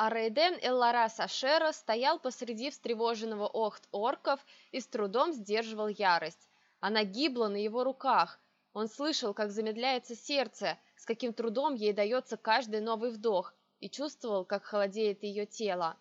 А Рейден Элларас Ашера стоял посреди встревоженного охт орков и с трудом сдерживал ярость. Она гибла на его руках. Он слышал, как замедляется сердце, с каким трудом ей дается каждый новый вдох, и чувствовал, как холодеет ее тело.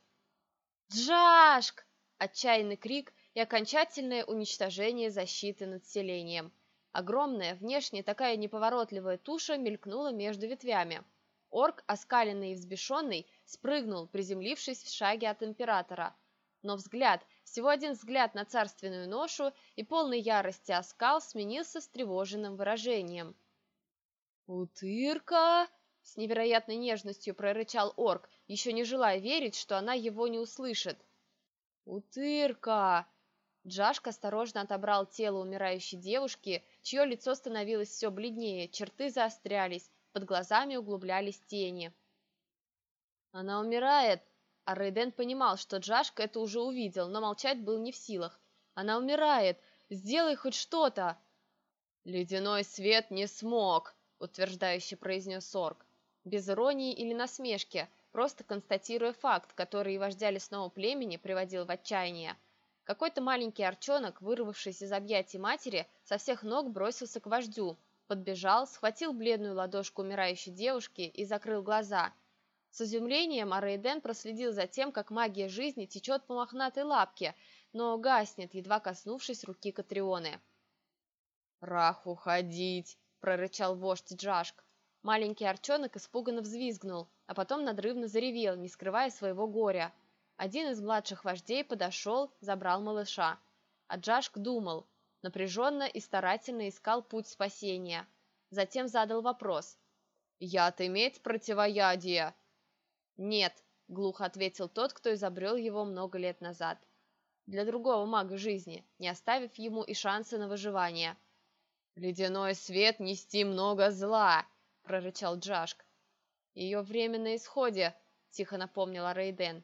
«Джашк!» – отчаянный крик и окончательное уничтожение защиты над селением. Огромная, внешне такая неповоротливая туша мелькнула между ветвями – Орк, оскаленный и взбешенный, спрыгнул, приземлившись в шаге от императора. Но взгляд, всего один взгляд на царственную ношу и полной ярости оскал сменился встревоженным выражением. «Утырка!» — с невероятной нежностью прорычал орк, еще не желая верить, что она его не услышит. «Утырка!» Джашка осторожно отобрал тело умирающей девушки, чье лицо становилось все бледнее, черты заострялись, под глазами углублялись тени. «Она умирает!» А Рейден понимал, что Джашка это уже увидел, но молчать был не в силах. «Она умирает! Сделай хоть что-то!» «Ледяной свет не смог!» — утверждающе произнес Орк. Без иронии или насмешки, просто констатируя факт, который и вождя лесного племени приводил в отчаяние. Какой-то маленький арчонок, вырвавшись из объятий матери, со всех ног бросился к вождю, подбежал, схватил бледную ладошку умирающей девушки и закрыл глаза. С изумлением Арейден проследил за тем, как магия жизни течет по мохнатой лапке, но гаснет, едва коснувшись руки Катрионы. «Рах уходить!» — прорычал вождь Джашк. Маленький арчонок испуганно взвизгнул, а потом надрывно заревел, не скрывая своего горя. Один из младших вождей подошел, забрал малыша. А Джашк думал — напряженно и старательно искал путь спасения. Затем задал вопрос. «Яд иметь противоядие?» «Нет», — глухо ответил тот, кто изобрел его много лет назад. Для другого мага жизни, не оставив ему и шанса на выживание. «Ледяной свет нести много зла!» — прорычал Джашк. «Ее время на исходе», — тихо напомнила Рейден.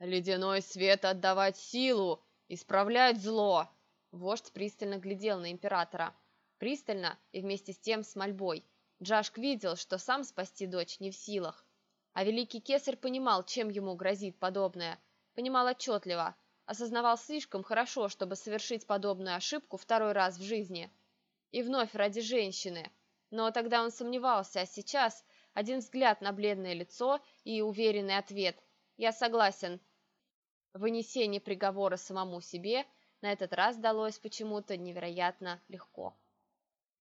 «Ледяной свет отдавать силу, исправлять зло!» Вождь пристально глядел на императора. Пристально и вместе с тем с мольбой. Джашк видел, что сам спасти дочь не в силах. А великий кесарь понимал, чем ему грозит подобное. Понимал отчетливо. Осознавал слишком хорошо, чтобы совершить подобную ошибку второй раз в жизни. И вновь ради женщины. Но тогда он сомневался, а сейчас один взгляд на бледное лицо и уверенный ответ «Я согласен». Вынесение приговора самому себе – на этот раз далось почему-то невероятно легко.